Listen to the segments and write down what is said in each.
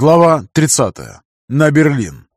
Глава 30. На Берлин.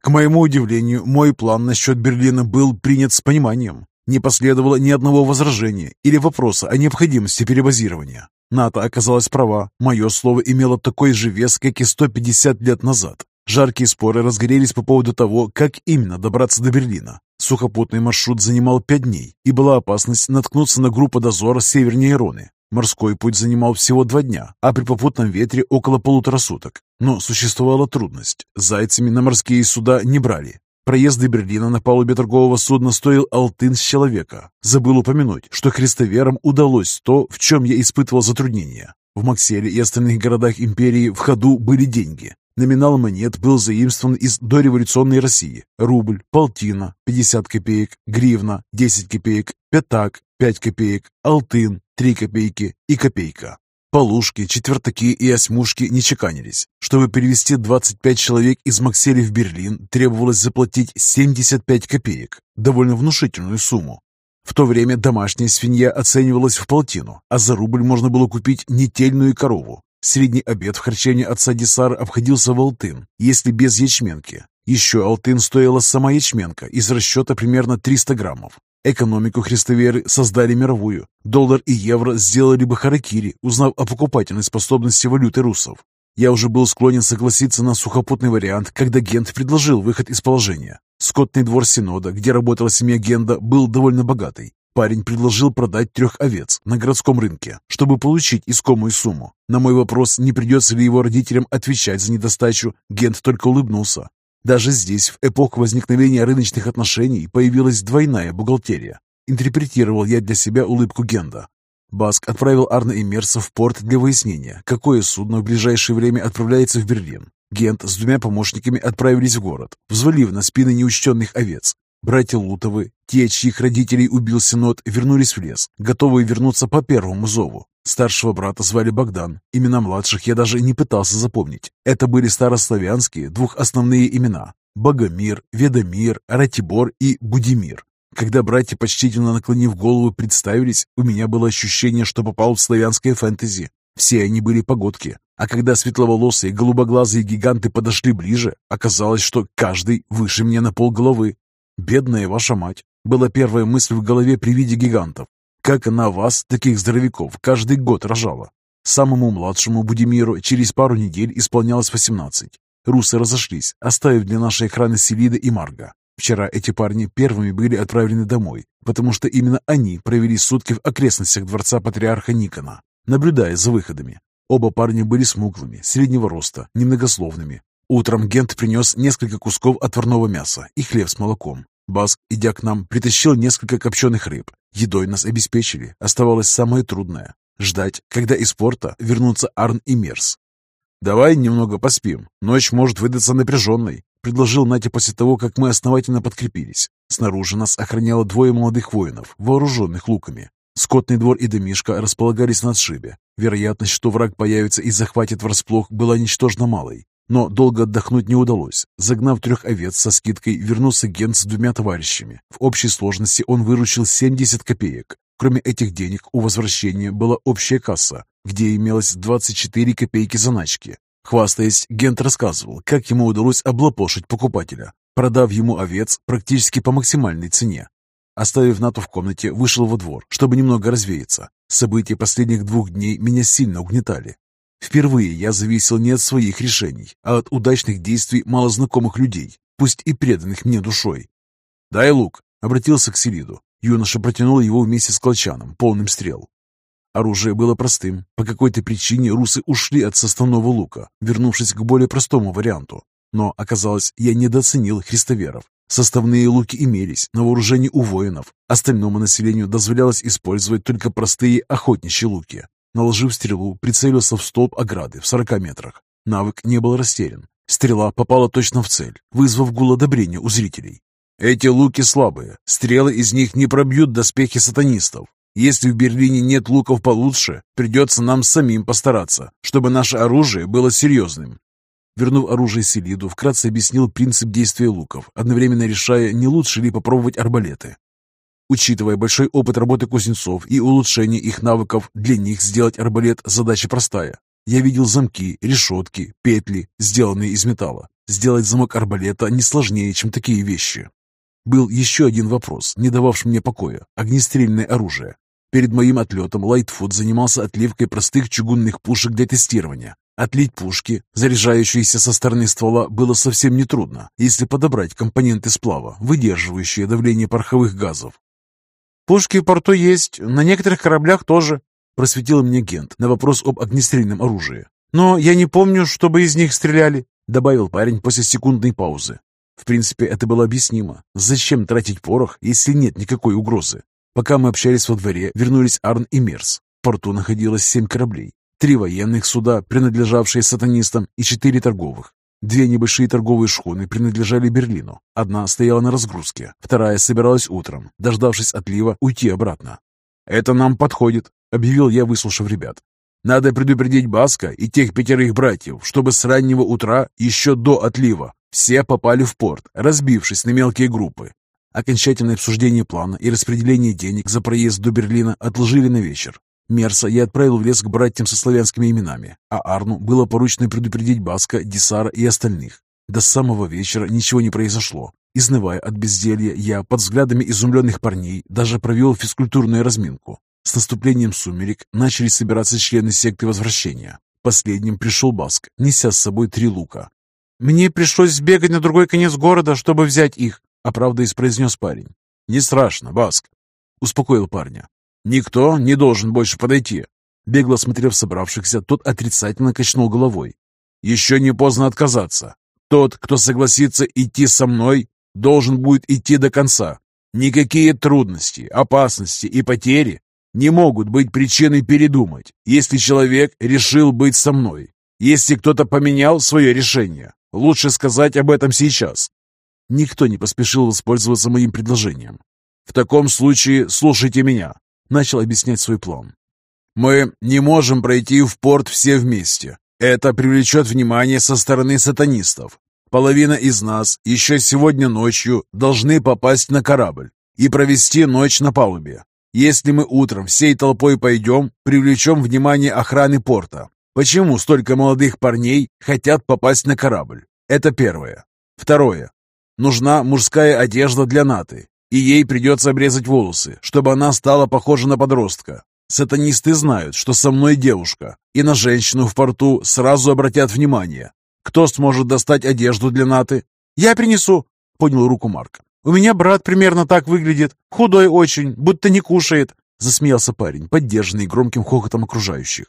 К моему удивлению, мой план насчет Берлина был принят с пониманием. Не последовало ни одного возражения или вопроса о необходимости перебазирования. НАТО оказалась права, мое слово имело такой же вес, как и 150 лет назад. Жаркие споры разгорелись по поводу того, как именно добраться до Берлина. Сухопутный маршрут занимал пять дней, и была опасность наткнуться на группу дозора севернее Роны. Морской путь занимал всего два дня, а при попутном ветре около полутора суток. Но существовала трудность. Зайцами на морские суда не брали. Проезд до Берлина на палубе торгового судна стоил алтын с человека. Забыл упомянуть, что христоверам удалось то, в чем я испытывал затруднения. В Макселе и остальных городах империи в ходу были деньги. Номинал монет был заимствован из дореволюционной России. Рубль, полтина, 50 копеек, гривна, 10 копеек, пятак, 5 копеек, алтын, 3 копейки и копейка. Полушки, четвертаки и осьмушки не чеканились. Чтобы перевести 25 человек из Максели в Берлин, требовалось заплатить 75 копеек, довольно внушительную сумму. В то время домашняя свинья оценивалась в полтину, а за рубль можно было купить нетельную корову. Средний обед в харчевне отца Десара обходился в алтын, если без ячменки. Еще алтын стоила сама ячменка из расчета примерно 300 граммов. Экономику христоверы создали мировую. Доллар и евро сделали бы харакири, узнав о покупательной способности валюты русов. Я уже был склонен согласиться на сухопутный вариант, когда Гент предложил выход из положения. Скотный двор Синода, где работала семья Генда, был довольно богатый. Парень предложил продать трех овец на городском рынке, чтобы получить искомую сумму. На мой вопрос, не придется ли его родителям отвечать за недостачу, Гент только улыбнулся. Даже здесь, в эпоху возникновения рыночных отношений, появилась двойная бухгалтерия. Интерпретировал я для себя улыбку Генда. Баск отправил Арна и Мерса в порт для выяснения, какое судно в ближайшее время отправляется в Берлин. Гент с двумя помощниками отправились в город, взвалив на спины неучтенных овец. Братья Лутовы, те, чьих родителей убил Синод, вернулись в лес, готовые вернуться по первому зову. Старшего брата звали Богдан. Имена младших я даже не пытался запомнить. Это были старославянские двух основные имена. Богомир, Ведомир, Ратибор и Будимир. Когда братья, почтительно наклонив голову, представились, у меня было ощущение, что попал в славянское фэнтези. Все они были погодки. А когда светловолосые, голубоглазые гиганты подошли ближе, оказалось, что каждый выше меня на полголовы. «Бедная ваша мать!» была первая мысль в голове при виде гигантов. Как она вас, таких здоровяков, каждый год рожала? Самому младшему Будимиру через пару недель исполнялось 18. Русы разошлись, оставив для нашей охраны Селида и Марга. Вчера эти парни первыми были отправлены домой, потому что именно они провели сутки в окрестностях дворца патриарха Никона, наблюдая за выходами. Оба парня были смуглыми, среднего роста, немногословными. Утром Гент принес несколько кусков отварного мяса и хлеб с молоком. Баск, идя к нам, притащил несколько копченых рыб. Едой нас обеспечили. Оставалось самое трудное — ждать, когда из порта вернутся Арн и Мерс. «Давай немного поспим. Ночь может выдаться напряженной», — предложил Натя после того, как мы основательно подкрепились. Снаружи нас охраняло двое молодых воинов, вооруженных луками. Скотный двор и домишка располагались на отшибе. Вероятность, что враг появится и захватит врасплох, была ничтожно малой. Но долго отдохнуть не удалось. Загнав трех овец со скидкой, вернулся Гент с двумя товарищами. В общей сложности он выручил 70 копеек. Кроме этих денег, у возвращения была общая касса, где имелось 24 копейки заначки. Хвастаясь, Гент рассказывал, как ему удалось облапошить покупателя, продав ему овец практически по максимальной цене. Оставив Нату в комнате, вышел во двор, чтобы немного развеяться. События последних двух дней меня сильно угнетали. Впервые я зависел не от своих решений, а от удачных действий малознакомых людей, пусть и преданных мне душой. «Дай лук!» — обратился к Селиду. Юноша протянул его вместе с колчаном, полным стрел. Оружие было простым. По какой-то причине русы ушли от составного лука, вернувшись к более простому варианту. Но, оказалось, я недооценил христоверов. Составные луки имелись на вооружении у воинов. Остальному населению дозволялось использовать только простые охотничьи луки. Наложив стрелу, прицелился в столб ограды в 40 метрах. Навык не был растерян. Стрела попала точно в цель, вызвав гул одобрения у зрителей. «Эти луки слабые. Стрелы из них не пробьют доспехи сатанистов. Если в Берлине нет луков получше, придется нам самим постараться, чтобы наше оружие было серьезным». Вернув оружие Селиду, вкратце объяснил принцип действия луков, одновременно решая, не лучше ли попробовать арбалеты. Учитывая большой опыт работы кузнецов и улучшение их навыков, для них сделать арбалет задача простая. Я видел замки, решетки, петли, сделанные из металла. Сделать замок арбалета не сложнее, чем такие вещи. Был еще один вопрос, не дававший мне покоя – огнестрельное оружие. Перед моим отлетом Лайтфуд занимался отливкой простых чугунных пушек для тестирования. Отлить пушки, заряжающиеся со стороны ствола, было совсем нетрудно, если подобрать компоненты сплава, выдерживающие давление пороховых газов. «Пушки в порту есть, на некоторых кораблях тоже», просветил мне Гент на вопрос об огнестрельном оружии. «Но я не помню, чтобы из них стреляли», добавил парень после секундной паузы. В принципе, это было объяснимо. Зачем тратить порох, если нет никакой угрозы? Пока мы общались во дворе, вернулись Арн и Мерс. В порту находилось семь кораблей. Три военных суда, принадлежавшие сатанистам, и четыре торговых. Две небольшие торговые шхуны принадлежали Берлину. Одна стояла на разгрузке, вторая собиралась утром, дождавшись отлива, уйти обратно. «Это нам подходит», — объявил я, выслушав ребят. «Надо предупредить Баска и тех пятерых братьев, чтобы с раннего утра, еще до отлива, все попали в порт, разбившись на мелкие группы. Окончательное обсуждение плана и распределение денег за проезд до Берлина отложили на вечер. Мерса я отправил в лес к братьям со славянскими именами, а Арну было поручено предупредить Баска, Десара и остальных. До самого вечера ничего не произошло. Изнывая от безделья, я под взглядами изумленных парней даже провел физкультурную разминку. С наступлением сумерек начали собираться члены секты Возвращения. Последним пришел Баск, неся с собой три лука. «Мне пришлось сбегать на другой конец города, чтобы взять их», — оправдываясь произнес парень. «Не страшно, Баск», — успокоил парня. «Никто не должен больше подойти». Бегло смотрев собравшихся, тот отрицательно качнул головой. «Еще не поздно отказаться. Тот, кто согласится идти со мной, должен будет идти до конца. Никакие трудности, опасности и потери не могут быть причиной передумать, если человек решил быть со мной. Если кто-то поменял свое решение, лучше сказать об этом сейчас». Никто не поспешил воспользоваться моим предложением. «В таком случае слушайте меня начал объяснять свой план. «Мы не можем пройти в порт все вместе. Это привлечет внимание со стороны сатанистов. Половина из нас еще сегодня ночью должны попасть на корабль и провести ночь на палубе. Если мы утром всей толпой пойдем, привлечем внимание охраны порта. Почему столько молодых парней хотят попасть на корабль? Это первое. Второе. Нужна мужская одежда для Наты и ей придется обрезать волосы, чтобы она стала похожа на подростка. Сатанисты знают, что со мной девушка, и на женщину в порту сразу обратят внимание. Кто сможет достать одежду для Наты? «Я принесу», — поднял руку Марк. «У меня брат примерно так выглядит, худой очень, будто не кушает», — засмеялся парень, поддержанный громким хохотом окружающих.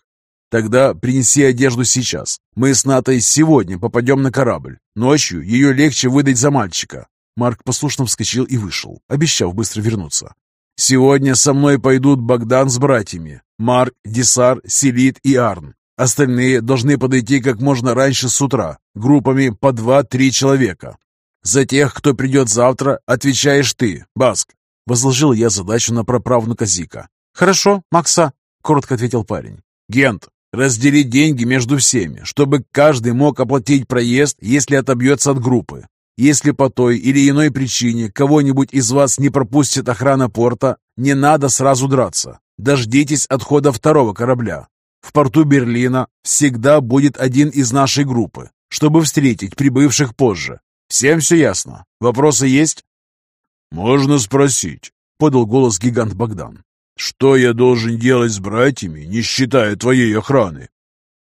«Тогда принеси одежду сейчас. Мы с Натой сегодня попадем на корабль. Ночью ее легче выдать за мальчика. Марк послушно вскочил и вышел, обещав быстро вернуться. «Сегодня со мной пойдут Богдан с братьями, Марк, Десар, Селит и Арн. Остальные должны подойти как можно раньше с утра, группами по два-три человека. За тех, кто придет завтра, отвечаешь ты, Баск». Возложил я задачу на праправнука Зика. «Хорошо, Макса», — коротко ответил парень. «Гент, разделить деньги между всеми, чтобы каждый мог оплатить проезд, если отобьется от группы. Если по той или иной причине кого-нибудь из вас не пропустит охрана порта, не надо сразу драться. Дождитесь отхода второго корабля. В порту Берлина всегда будет один из нашей группы, чтобы встретить прибывших позже. Всем все ясно? Вопросы есть? «Можно спросить», — подал голос гигант Богдан. «Что я должен делать с братьями, не считая твоей охраны?»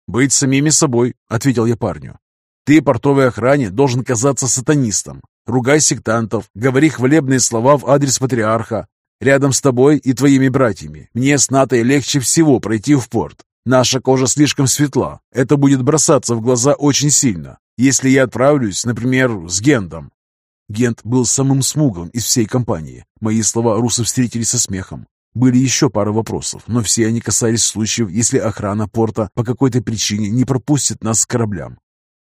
«Быть самими собой», — ответил я парню. Ты портовой охране должен казаться сатанистом. Ругай сектантов, говори хвалебные слова в адрес патриарха. Рядом с тобой и твоими братьями мне с Натой легче всего пройти в порт. Наша кожа слишком светла. Это будет бросаться в глаза очень сильно, если я отправлюсь, например, с Гендом. Гент был самым смуглым из всей компании. Мои слова русы встретили со смехом. Были еще пара вопросов, но все они касались случаев, если охрана порта по какой-то причине не пропустит нас с кораблям.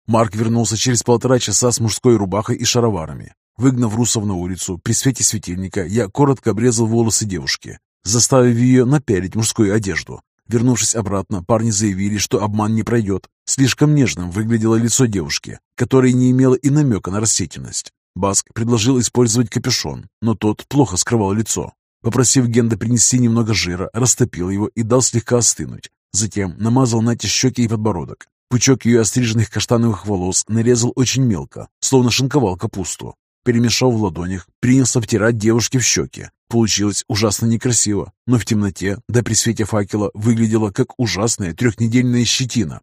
Марк вернулся через полтора часа с мужской рубахой и шароварами. Выгнав русов на улицу, при свете светильника я коротко обрезал волосы девушки, заставив ее напялить мужскую одежду. Вернувшись обратно, парни заявили, что обман не пройдет. Слишком нежным выглядело лицо девушки, которое не имело и намека на растительность. Баск предложил использовать капюшон, но тот плохо скрывал лицо. Попросив Генда принести немного жира, растопил его и дал слегка остынуть. Затем намазал Нате щеки и подбородок. Пучок ее остриженных каштановых волос нарезал очень мелко, словно шинковал капусту. Перемешал в ладонях, принялся втирать девушке в щеки. Получилось ужасно некрасиво, но в темноте, да при свете факела, выглядело как ужасная трехнедельная щетина.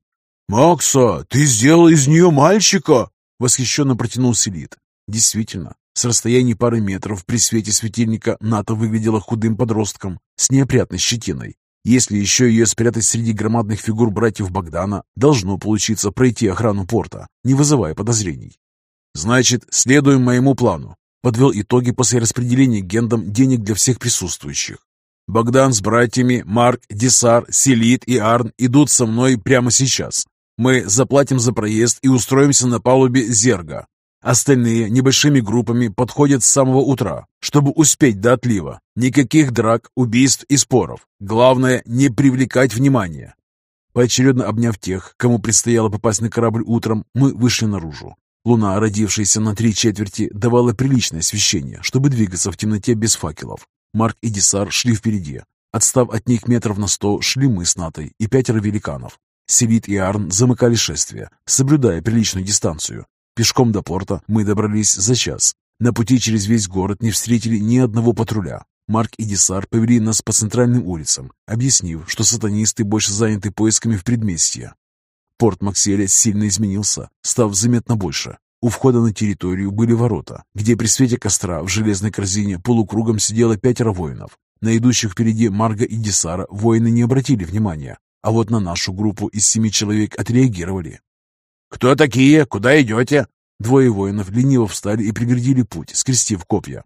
«Макса, ты сделал из нее мальчика!» Восхищенно протянул Селит. Действительно, с расстояния пары метров при свете светильника Ната выглядела худым подростком с неопрятной щетиной. Если еще ее спрятать среди громадных фигур братьев Богдана, должно получиться пройти охрану порта, не вызывая подозрений. «Значит, следуем моему плану», — подвел итоги после распределения гендом денег для всех присутствующих. «Богдан с братьями, Марк, Десар, Селит и Арн идут со мной прямо сейчас. Мы заплатим за проезд и устроимся на палубе Зерга. Остальные небольшими группами подходят с самого утра, чтобы успеть до отлива. Никаких драк, убийств и споров. Главное, не привлекать внимания. Поочередно обняв тех, кому предстояло попасть на корабль утром, мы вышли наружу. Луна, родившаяся на три четверти, давала приличное освещение, чтобы двигаться в темноте без факелов. Марк и Десар шли впереди. Отстав от них метров на сто, шли мы с Натой и пятеро великанов. Селит и Арн замыкали шествие, соблюдая приличную дистанцию, Пешком до порта мы добрались за час. На пути через весь город не встретили ни одного патруля. Марк и Десар повели нас по центральным улицам, объяснив, что сатанисты больше заняты поисками в предместье. Порт Макселя сильно изменился, став заметно больше. У входа на территорию были ворота, где при свете костра в железной корзине полукругом сидело пятеро воинов. На идущих впереди Марга и Десара воины не обратили внимания, а вот на нашу группу из семи человек отреагировали. «Кто такие? Куда идете?» Двое воинов лениво встали и преградили путь, скрестив копья.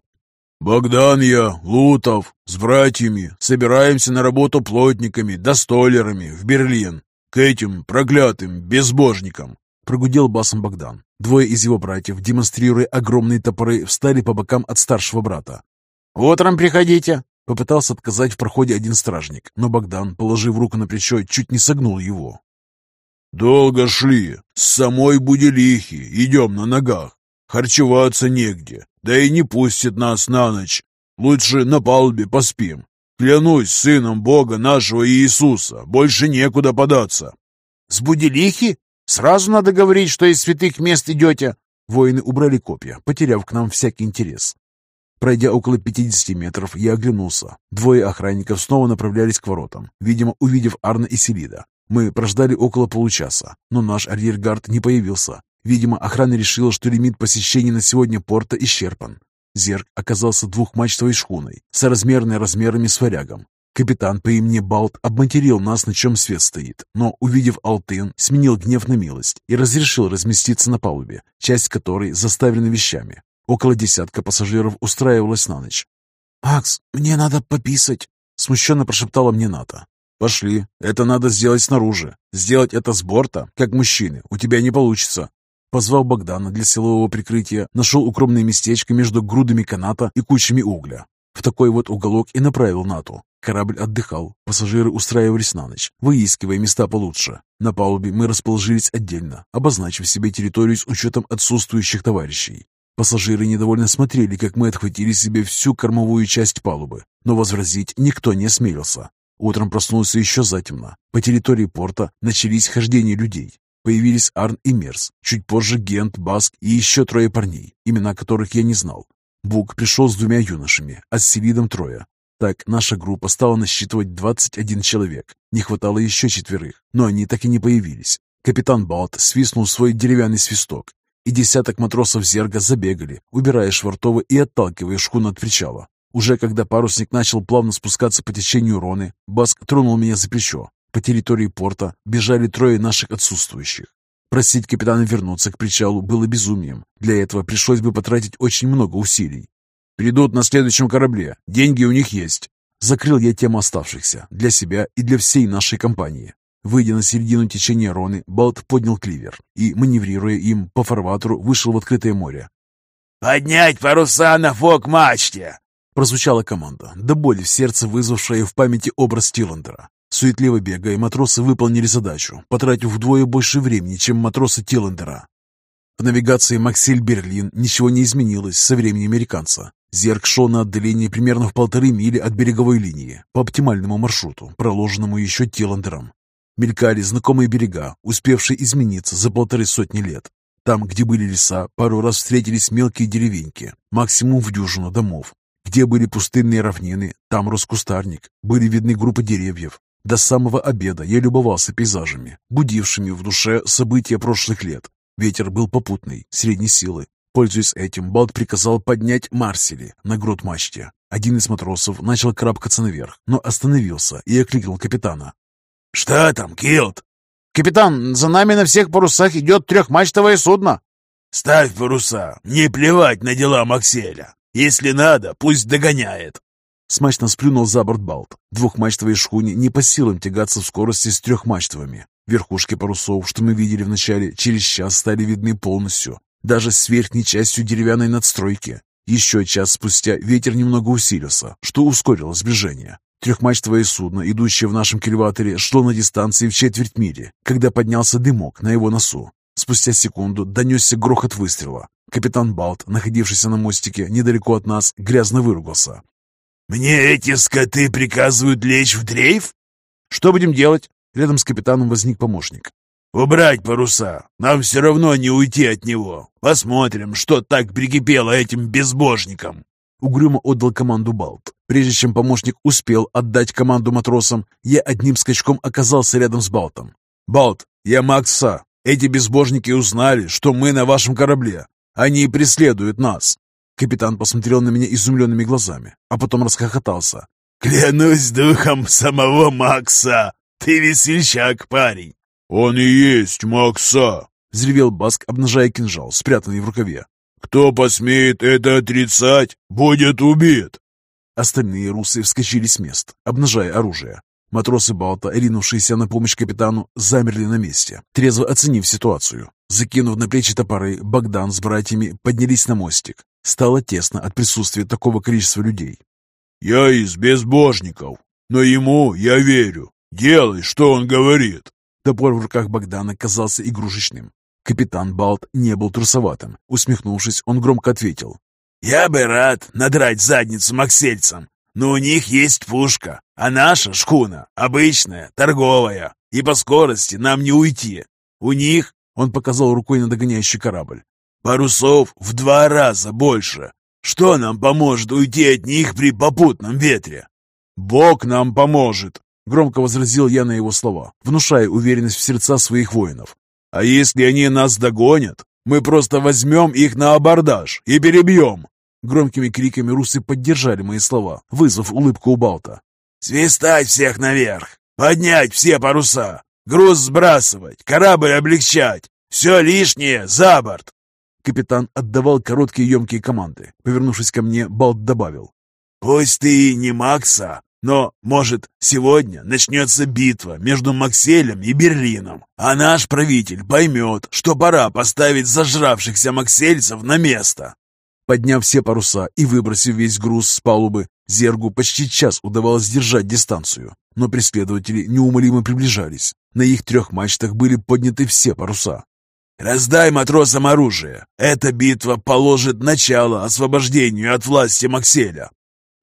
«Богдан я, Лутов, с братьями. Собираемся на работу плотниками да столерами в Берлин. К этим проклятым безбожникам!» Прогудел басом Богдан. Двое из его братьев, демонстрируя огромные топоры, встали по бокам от старшего брата. «Утром приходите!» Попытался отказать в проходе один стражник, но Богдан, положив руку на плечо, чуть не согнул его. «Долго шли. С самой Будилихи. Идем на ногах. Харчеваться негде. Да и не пустят нас на ночь. Лучше на палубе поспим. Клянусь сыном Бога нашего Иисуса. Больше некуда податься». «С Будилихи? Сразу надо говорить, что из святых мест идете». Воины убрали копья, потеряв к нам всякий интерес. Пройдя около 50 метров, я оглянулся. Двое охранников снова направлялись к воротам, видимо, увидев Арна и Селида. Мы прождали около получаса, но наш арьергард не появился. Видимо, охрана решила, что лимит посещений на сегодня порта исчерпан. Зерк оказался двухмачтовой шхуной, соразмерной размерами с варягом. Капитан по имени Балт обматерил нас, на чем свет стоит, но, увидев Алтын, сменил гнев на милость и разрешил разместиться на палубе, часть которой заставлена вещами. Около десятка пассажиров устраивалась на ночь. «Акс, мне надо пописать», — смущенно прошептала мне Ната. «Пошли. Это надо сделать снаружи. Сделать это с борта, как мужчины, у тебя не получится». Позвал Богдана для силового прикрытия, нашел укромное местечко между грудами каната и кучами угля. В такой вот уголок и направил Нату. Корабль отдыхал, пассажиры устраивались на ночь, выискивая места получше. На палубе мы расположились отдельно, обозначив себе территорию с учетом отсутствующих товарищей. Пассажиры недовольно смотрели, как мы отхватили себе всю кормовую часть палубы, но возразить никто не осмелился. Утром проснулся еще затемно. По территории порта начались хождения людей. Появились Арн и Мерс, чуть позже Гент, Баск и еще трое парней, имена которых я не знал. Бук пришел с двумя юношами, а с Селидом трое. Так наша группа стала насчитывать 21 человек. Не хватало еще четверых, но они так и не появились. Капитан Балт свистнул свой деревянный свисток, и десяток матросов Зерга забегали, убирая швартовы и отталкивая шхуну от причала. Уже когда парусник начал плавно спускаться по течению Роны, Баск тронул меня за плечо. По территории порта бежали трое наших отсутствующих. Просить капитана вернуться к причалу было безумием. Для этого пришлось бы потратить очень много усилий. «Придут на следующем корабле. Деньги у них есть». Закрыл я тему оставшихся, для себя и для всей нашей компании. Выйдя на середину течения Роны, Балт поднял кливер и, маневрируя им по фарватеру, вышел в открытое море. «Поднять паруса на фок-мачте!» Прозвучала команда, до боли в сердце вызвавшая в памяти образ Тиллендера. Суетливо бегая, матросы выполнили задачу, потратив вдвое больше времени, чем матросы Тиллендера. В навигации Максель-Берлин ничего не изменилось со времени американца. Зерк шел на отдалении примерно в полторы мили от береговой линии, по оптимальному маршруту, проложенному еще Тиллендером. Мелькали знакомые берега, успевшие измениться за полторы сотни лет. Там, где были леса, пару раз встретились мелкие деревеньки, максимум в дюжину домов. Где были пустынные равнины, там рос кустарник, были видны группы деревьев. До самого обеда я любовался пейзажами, будившими в душе события прошлых лет. Ветер был попутный, средней силы. Пользуясь этим, Балт приказал поднять Марсели на грот мачте. Один из матросов начал карабкаться наверх, но остановился и окликнул капитана. «Что там, Килт?» «Капитан, за нами на всех парусах идет трехмачтовое судно». «Ставь паруса. Не плевать на дела Макселя. Если надо, пусть догоняет». Смачно сплюнул за борт Балт. Двухмачтовой шхуне не по силам тягаться в скорости с трехмачтовыми. Верхушки парусов, что мы видели вначале, через час стали видны полностью. Даже с верхней частью деревянной надстройки. Еще час спустя ветер немного усилился, что ускорило сближение. Трехмачтовое судно, идущее в нашем кильваторе, шло на дистанции в четверть мили, когда поднялся дымок на его носу. Спустя секунду донесся грохот выстрела. Капитан Балт, находившийся на мостике недалеко от нас, грязно выругался. «Мне эти скоты приказывают лечь в дрейф?» «Что будем делать?» Рядом с капитаном возник помощник. «Убрать паруса. Нам все равно не уйти от него. Посмотрим, что так прикипело этим безбожникам». Угрюмо отдал команду Балт. Прежде чем помощник успел отдать команду матросам, я одним скачком оказался рядом с Балтом. «Балт, я Макса. Эти безбожники узнали, что мы на вашем корабле. Они преследуют нас». Капитан посмотрел на меня изумленными глазами, а потом расхохотался. «Клянусь духом самого Макса! Ты весельчак, парень!» «Он и есть Макса!» — взревел Баск, обнажая кинжал, спрятанный в рукаве. «Кто посмеет это отрицать, будет убит!» Остальные русы вскочили с мест, обнажая оружие. Матросы Балта, ринувшиеся на помощь капитану, замерли на месте, трезво оценив ситуацию. Закинув на плечи топоры, Богдан с братьями поднялись на мостик. Стало тесно от присутствия такого количества людей. «Я из безбожников, но ему я верю. Делай, что он говорит!» Топор в руках Богдана казался игрушечным. Капитан Балт не был трусоватым. Усмехнувшись, он громко ответил. «Я бы рад надрать задницу максельцам, но у них есть пушка, а наша шхуна обычная, торговая, и по скорости нам не уйти. У них, — он показал рукой на догоняющий корабль, — парусов в два раза больше. Что нам поможет уйти от них при попутном ветре?» «Бог нам поможет!» — громко возразил я на его слова, внушая уверенность в сердца своих воинов. «А если они нас догонят, мы просто возьмем их на абордаж и перебьем!» Громкими криками русы поддержали мои слова, вызвав улыбку у Балта. «Свистать всех наверх! Поднять все паруса! Груз сбрасывать! Корабль облегчать! Все лишнее за борт!» Капитан отдавал короткие емкие команды. Повернувшись ко мне, Балт добавил. «Пусть ты не Макса, но, может, сегодня начнется битва между Макселем и Берлином, а наш правитель поймет, что пора поставить зажравшихся максельцев на место». Подняв все паруса и выбросив весь груз с палубы, Зергу почти час удавалось держать дистанцию. Но преследователи неумолимо приближались. На их трех мачтах были подняты все паруса. «Раздай матросам оружие! Эта битва положит начало освобождению от власти Макселя!»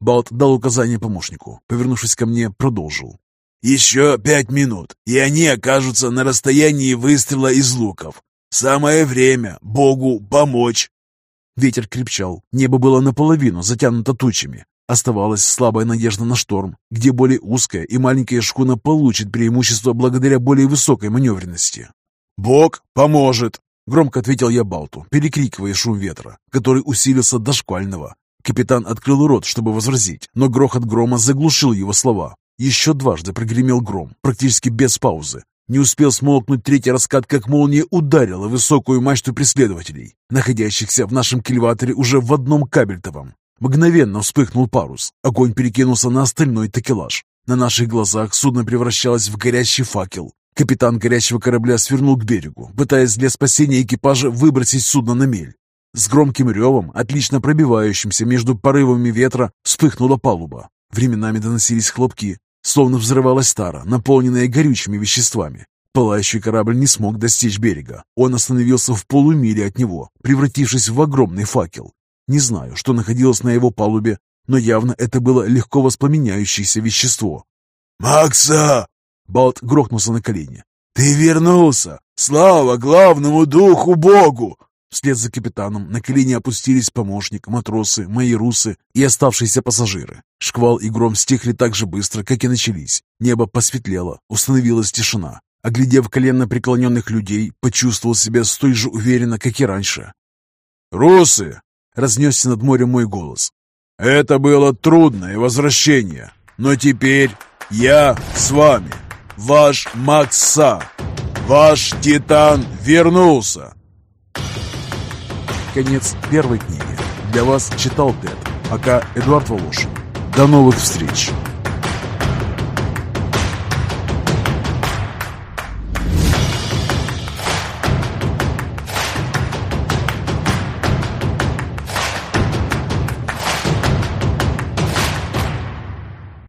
Балт дал указание помощнику. Повернувшись ко мне, продолжил. «Еще пять минут, и они окажутся на расстоянии выстрела из луков. Самое время Богу помочь!» Ветер крепчал, небо было наполовину затянуто тучами. Оставалась слабая надежда на шторм, где более узкая и маленькая шхуна получит преимущество благодаря более высокой маневренности. «Бог поможет!» — громко ответил я Балту, перекрикивая шум ветра, который усилился до шквального. Капитан открыл рот, чтобы возразить, но грохот грома заглушил его слова. Еще дважды прогремел гром, практически без паузы. Не успел смолкнуть третий раскат, как молния ударила высокую мачту преследователей, находящихся в нашем кильваторе уже в одном кабельтовом. Мгновенно вспыхнул парус. Огонь перекинулся на остальной такелаж. На наших глазах судно превращалось в горящий факел. Капитан горящего корабля свернул к берегу, пытаясь для спасения экипажа выбросить судно на мель. С громким ревом, отлично пробивающимся между порывами ветра, вспыхнула палуба. Временами доносились хлопки, словно взрывалась тара, наполненная горючими веществами. Пылающий корабль не смог достичь берега. Он остановился в полумиле от него, превратившись в огромный факел. Не знаю, что находилось на его палубе, но явно это было легко воспламеняющееся вещество. «Макса! Балт грохнулся на колени. «Ты вернулся! Слава главному духу Богу!» Вслед за капитаном на колени опустились помощник, матросы, мои русы и оставшиеся пассажиры. Шквал и гром стихли так же быстро, как и начались. Небо посветлело, установилась тишина. Оглядев коленно преклоненных людей, почувствовал себя столь же уверенно, как и раньше. «Русы!» — разнесся над морем мой голос. «Это было трудное возвращение, но теперь я с вами, ваш Макса, ваш Титан вернулся!» Конец первой книги. Для вас читал Тед, пока Эдуард Волошин. До новых встреч!